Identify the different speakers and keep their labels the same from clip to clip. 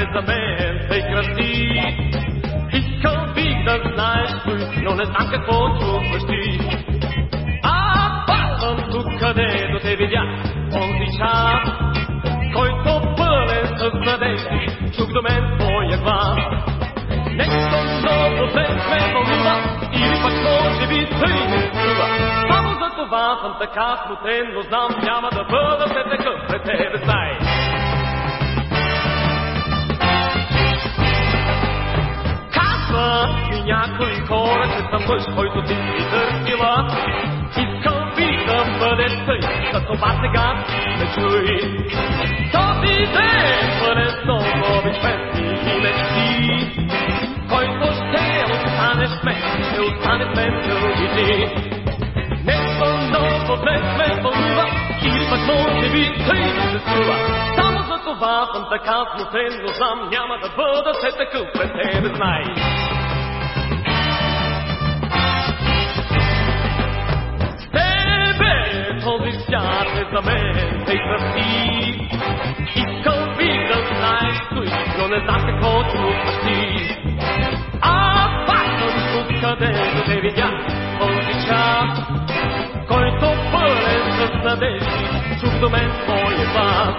Speaker 1: е за мен се красив. искам бих да знаеш той, но не знам какво чувстваш ти. А пазвам тук, където те видя онзи час, който пълен с надежди, чук до мен твоя глас. Нещо много те ме вълнува, или пък може би тъй не струва. Само за това съм така смутен, но знам няма да бъда се такъв пред тебе, знай. Че съм мъж, който ти си търсила. Искал би да бъде тъй, за това сега ме чуй. Този ден бъде с много обичмести и мечти, който ще остане с мен, ще остане с мен дълги дни. Нещо много днес ме вълнува, или пък може би тъй ми се струва. Само за това съм така смутен, но знам няма да бъда се такъв пред тебе, знай. За мен тъй красив. Искал би да знаеш той, но не знам какво чувстваш. Аз пак съм тук, където те видях този който пълен с надежди, чух до мен твоя глас.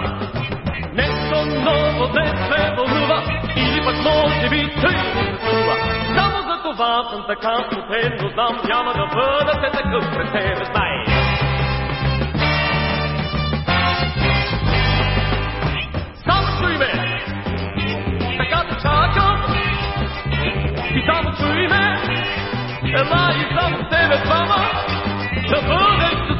Speaker 1: Нещо ново днес ме вълнува, или пък може би тъй се струва. Само за това съм така смутен, но знам няма да бъда се такъв пред тебе, знай. Ела и с тебе двама, да щастливи.